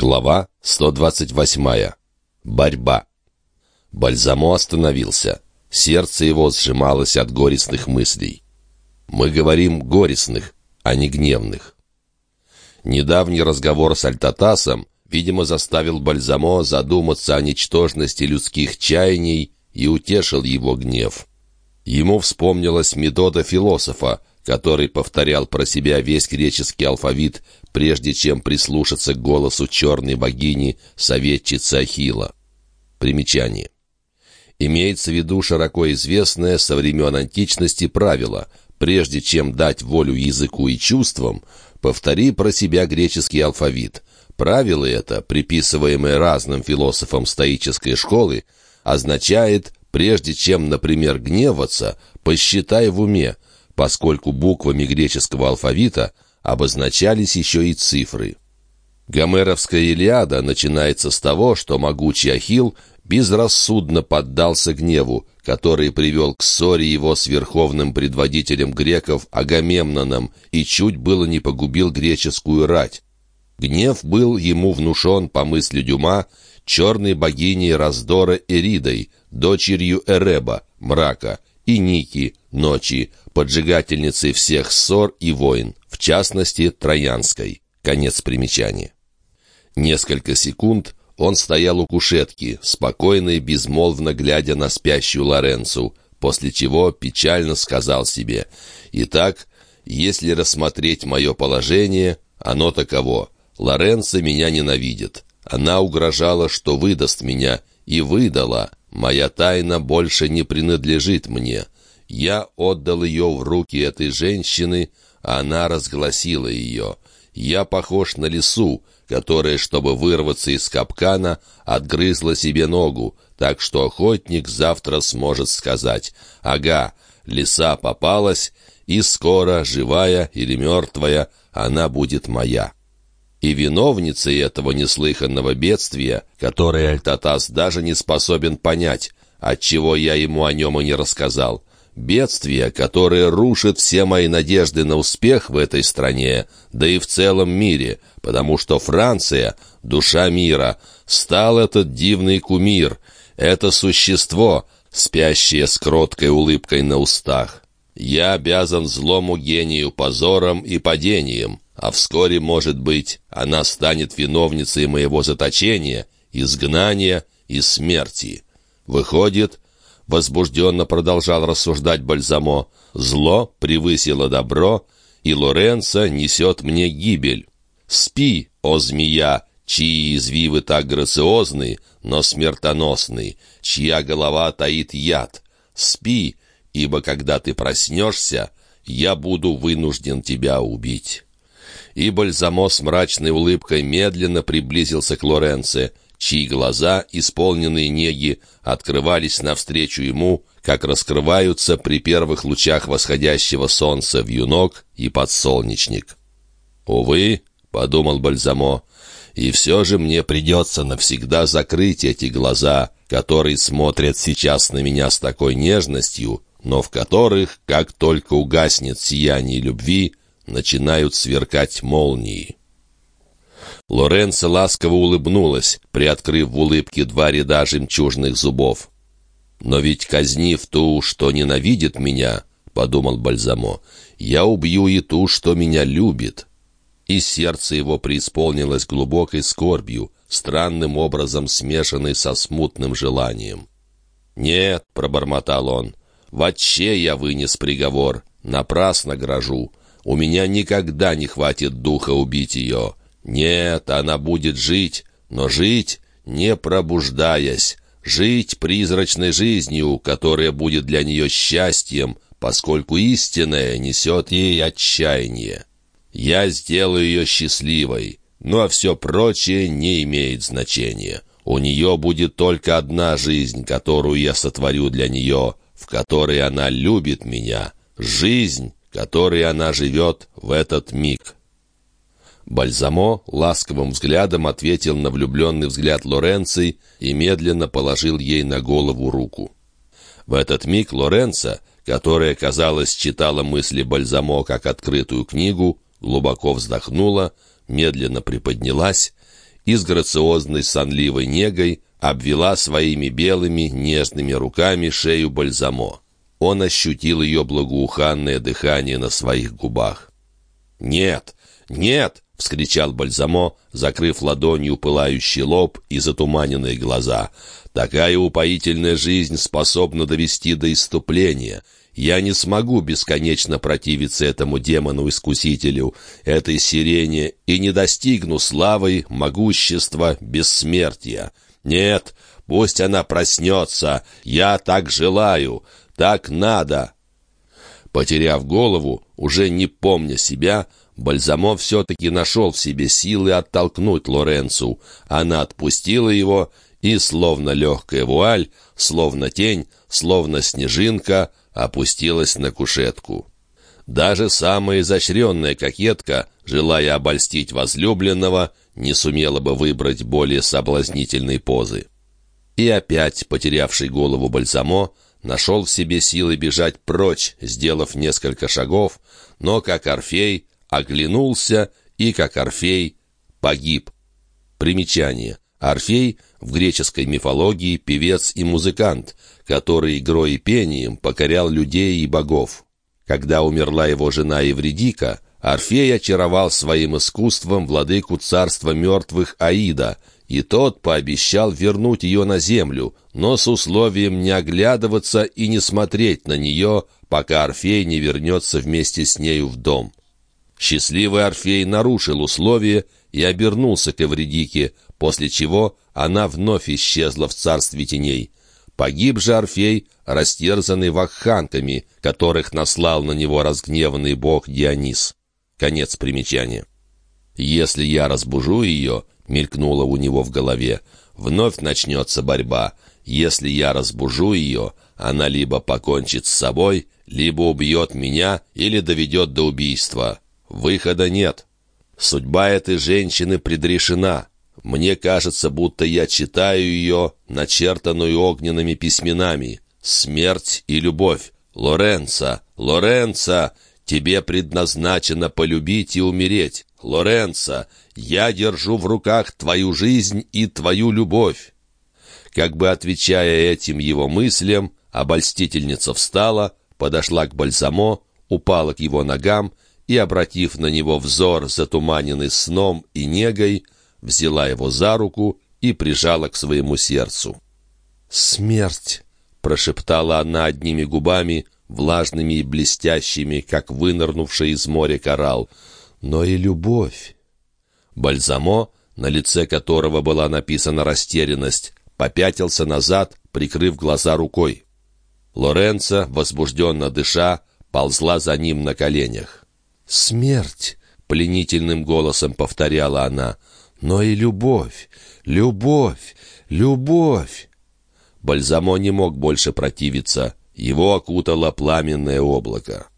Глава 128. Борьба. Бальзамо остановился. Сердце его сжималось от горестных мыслей. Мы говорим горестных, а не гневных. Недавний разговор с Альтатасом, видимо, заставил Бальзамо задуматься о ничтожности людских чаяний и утешил его гнев. Ему вспомнилась метода философа, который повторял про себя весь греческий алфавит, прежде чем прислушаться к голосу черной богини, советчицы Ахила. Примечание. Имеется в виду широко известное со времен античности правило «прежде чем дать волю языку и чувствам, повтори про себя греческий алфавит». Правило это, приписываемое разным философам стоической школы, означает «прежде чем, например, гневаться, посчитай в уме», поскольку буквами греческого алфавита обозначались еще и цифры. Гомеровская Илиада начинается с того, что могучий Ахилл безрассудно поддался гневу, который привел к ссоре его с верховным предводителем греков Агамемноном и чуть было не погубил греческую рать. Гнев был ему внушен, по мысли Дюма, черной богиней раздора Эридой, дочерью Эреба, мрака, и Ники, ночи, поджигательницей всех ссор и войн, в частности, Троянской. Конец примечания. Несколько секунд он стоял у кушетки, спокойно и безмолвно глядя на спящую Лоренцу, после чего печально сказал себе «Итак, если рассмотреть мое положение, оно таково. Лоренцо меня ненавидит. Она угрожала, что выдаст меня, и выдала. Моя тайна больше не принадлежит мне. Я отдал ее в руки этой женщины, а она разгласила ее. Я похож на лису, которая, чтобы вырваться из капкана, отгрызла себе ногу, так что охотник завтра сможет сказать «Ага, лиса попалась, и скоро, живая или мертвая, она будет моя». И виновницей этого неслыханного бедствия, которое Альтатас даже не способен понять, отчего я ему о нем и не рассказал, бедствие, которое рушит все мои надежды на успех в этой стране, да и в целом мире, потому что Франция, душа мира, стал этот дивный кумир, это существо, спящее с кроткой улыбкой на устах. Я обязан злому гению позором и падением, а вскоре, может быть, она станет виновницей моего заточения, изгнания и смерти. Выходит, возбужденно продолжал рассуждать Бальзамо, зло превысило добро, и Лоренцо несет мне гибель. Спи, о змея, чьи извивы так грациозны, но смертоносны, чья голова таит яд. Спи, ибо когда ты проснешься, я буду вынужден тебя убить» и Бальзамо с мрачной улыбкой медленно приблизился к Лоренце, чьи глаза, исполненные неги, открывались навстречу ему, как раскрываются при первых лучах восходящего солнца вьюнок и подсолнечник. «Увы», — подумал Бальзамо, — «и все же мне придется навсегда закрыть эти глаза, которые смотрят сейчас на меня с такой нежностью, но в которых, как только угаснет сияние любви, начинают сверкать молнии. Лоренцо ласково улыбнулась, приоткрыв в улыбке два ряда жемчужных зубов. «Но ведь казнив ту, что ненавидит меня, — подумал Бальзамо, — я убью и ту, что меня любит». И сердце его преисполнилось глубокой скорбью, странным образом смешанной со смутным желанием. «Нет», — пробормотал он, — «вообще я вынес приговор, напрасно грожу. У меня никогда не хватит духа убить ее. Нет, она будет жить, но жить, не пробуждаясь, жить призрачной жизнью, которая будет для нее счастьем, поскольку истинное несет ей отчаяние. Я сделаю ее счастливой, ну а все прочее не имеет значения. У нее будет только одна жизнь, которую я сотворю для нее, в которой она любит меня. Жизнь, которой она живет в этот миг. Бальзамо ласковым взглядом ответил на влюбленный взгляд Лоренци и медленно положил ей на голову руку. В этот миг Лоренца, которая, казалось, читала мысли Бальзамо как открытую книгу, глубоко вздохнула, медленно приподнялась и с грациозной сонливой негой обвела своими белыми нежными руками шею Бальзамо. Он ощутил ее благоуханное дыхание на своих губах. «Нет! Нет!» — вскричал Бальзамо, закрыв ладонью пылающий лоб и затуманенные глаза. «Такая упоительная жизнь способна довести до иступления. Я не смогу бесконечно противиться этому демону-искусителю, этой сирене, и не достигну славы, могущества, бессмертия. Нет, пусть она проснется, я так желаю, так надо». Потеряв голову, уже не помня себя, Бальзамо все-таки нашел в себе силы оттолкнуть Лоренцу. Она отпустила его, и, словно легкая вуаль, словно тень, словно снежинка, опустилась на кушетку. Даже самая изощренная кокетка, желая обольстить возлюбленного, не сумела бы выбрать более соблазнительной позы. И опять, потерявший голову Бальзамо, нашел в себе силы бежать прочь, сделав несколько шагов, но, как Орфей, оглянулся и, как Орфей, погиб. Примечание. Орфей в греческой мифологии певец и музыкант, который игрой и пением покорял людей и богов. Когда умерла его жена Евредика, Орфей очаровал своим искусством владыку царства мертвых Аида, и тот пообещал вернуть ее на землю, но с условием не оглядываться и не смотреть на нее, пока Орфей не вернется вместе с нею в дом. Счастливый Орфей нарушил условие и обернулся к Эвредике, после чего она вновь исчезла в царстве теней. Погиб же Орфей, растерзанный вахханками, которых наслал на него разгневанный бог Дионис. Конец примечания. «Если я разбужу ее», — мелькнуло у него в голове, — «вновь начнется борьба. Если я разбужу ее, она либо покончит с собой, либо убьет меня или доведет до убийства. Выхода нет. Судьба этой женщины предрешена. Мне кажется, будто я читаю ее, начертанную огненными письменами. Смерть и любовь. Лоренца, Лоренца, тебе предназначено полюбить и умереть. Лоренца, я держу в руках твою жизнь и твою любовь. Как бы отвечая этим его мыслям, обольстительница встала, подошла к Бальзамо, упала к его ногам и, обратив на него взор, затуманенный сном и негой, взяла его за руку и прижала к своему сердцу. «Смерть!» — прошептала она одними губами, влажными и блестящими, как вынырнувший из моря коралл. «Но и любовь!» Бальзамо, на лице которого была написана растерянность, попятился назад, прикрыв глаза рукой. Лоренцо, возбужденно дыша, ползла за ним на коленях. «Смерть!» — пленительным голосом повторяла она. «Но и любовь! Любовь! Любовь!» Бальзамо не мог больше противиться. Его окутало пламенное облако.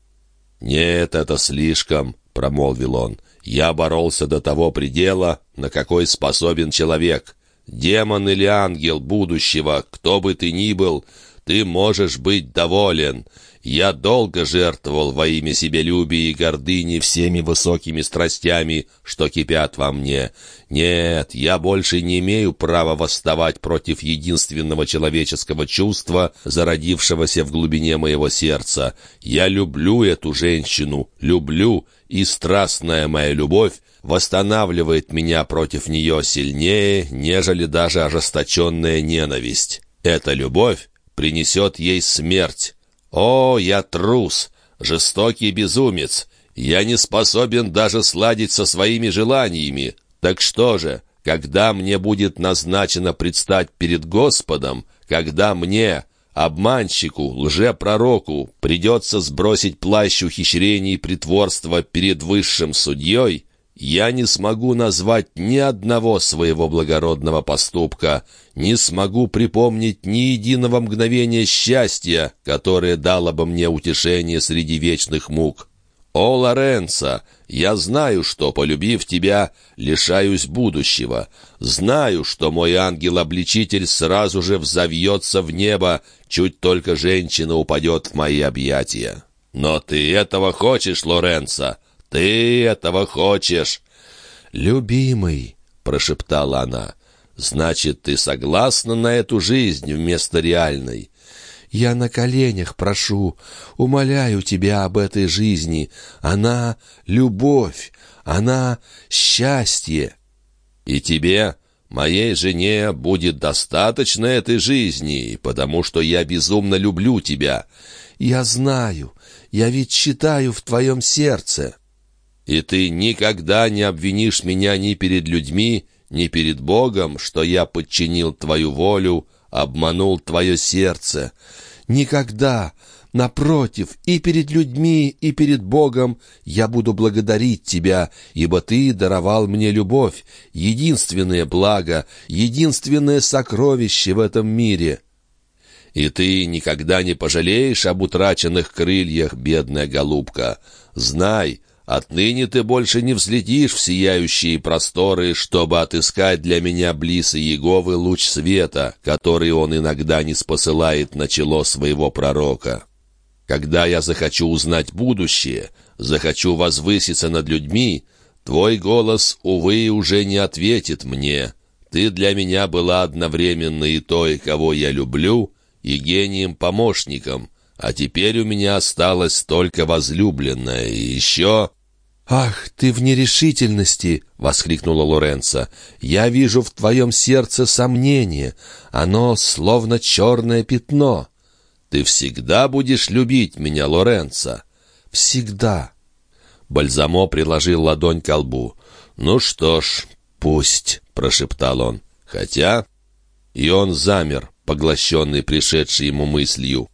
«Нет, это слишком», — промолвил он. «Я боролся до того предела, на какой способен человек. Демон или ангел будущего, кто бы ты ни был, ты можешь быть доволен. Я долго жертвовал во имя себелюбия и гордыни всеми высокими страстями, что кипят во мне. Нет, я больше не имею права восставать против единственного человеческого чувства, зародившегося в глубине моего сердца. Я люблю эту женщину, люблю, и страстная моя любовь восстанавливает меня против нее сильнее, нежели даже ожесточенная ненависть. Эта любовь принесет ей смерть. «О, я трус, жестокий безумец! Я не способен даже сладить со своими желаниями. Так что же, когда мне будет назначено предстать перед Господом, когда мне, обманщику, лжепророку, придется сбросить плащ ухищрений и притворства перед высшим судьей, я не смогу назвать ни одного своего благородного поступка, не смогу припомнить ни единого мгновения счастья, которое дало бы мне утешение среди вечных мук. О, Лоренцо, я знаю, что, полюбив тебя, лишаюсь будущего. Знаю, что мой ангел-обличитель сразу же взовьется в небо, чуть только женщина упадет в мои объятия. Но ты этого хочешь, Лоренцо? Ты этого хочешь!» «Любимый!» —— прошептала она. «Значит, ты согласна на эту жизнь вместо реальной?» «Я на коленях прошу, умоляю тебя об этой жизни. Она — любовь, она — счастье». «И тебе, моей жене, будет достаточно этой жизни, потому что я безумно люблю тебя». «Я знаю, я ведь читаю в твоем сердце». «И ты никогда не обвинишь меня ни перед людьми, ни перед Богом, что я подчинил твою волю, обманул твое сердце. Никогда, напротив, и перед людьми, и перед Богом я буду благодарить тебя, ибо ты даровал мне любовь, единственное благо, единственное сокровище в этом мире». И ты никогда не пожалеешь об утраченных крыльях, бедная голубка. Знай, Отныне ты больше не взлетишь в сияющие просторы, чтобы отыскать для меня близ Иеговы луч света, который он иногда не спосылает на чело своего пророка. Когда я захочу узнать будущее, захочу возвыситься над людьми, твой голос, увы, уже не ответит мне. Ты для меня была одновременно и той, кого я люблю, и гением-помощником, а теперь у меня осталась только возлюбленная, и еще...» «Ах, ты в нерешительности!» — воскликнула Лоренцо. «Я вижу в твоем сердце сомнение. Оно словно черное пятно». «Ты всегда будешь любить меня, Лоренцо?» «Всегда». Бальзамо приложил ладонь к лбу. «Ну что ж, пусть», — прошептал он. «Хотя...» И он замер, поглощенный пришедшей ему мыслью.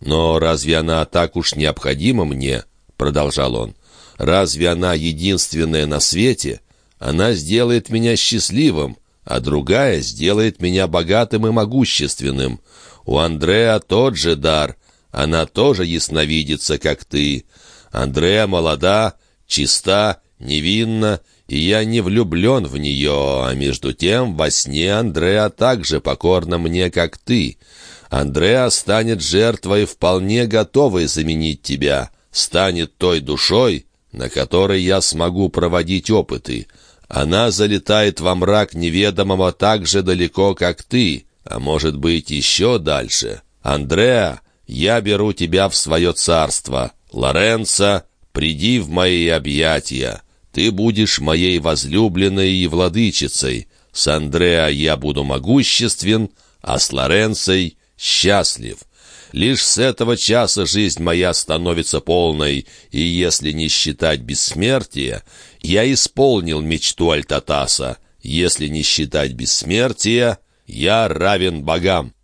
«Но разве она так уж необходима мне?» — продолжал он. Разве она единственная на свете? Она сделает меня счастливым, а другая сделает меня богатым и могущественным. У Андреа тот же дар, она тоже ясновидится, как ты. Андреа молода, чиста, невинна, и я не влюблен в нее, а между тем во сне Андреа так же покорна мне, как ты. Андреа станет жертвой, вполне готовой заменить тебя, станет той душой, на которой я смогу проводить опыты. Она залетает во мрак неведомого так же далеко, как ты, а может быть еще дальше. Андреа, я беру тебя в свое царство. Лоренцо, приди в мои объятия. Ты будешь моей возлюбленной и владычицей. С Андреа я буду могуществен, а с Лоренцей счастлив. Лишь с этого часа жизнь моя становится полной, и если не считать бессмертия, я исполнил мечту Альтатаса. Если не считать бессмертия, я равен богам».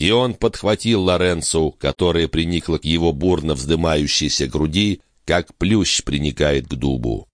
И он подхватил Лоренцу, которая приникла к его бурно вздымающейся груди, как плющ приникает к дубу.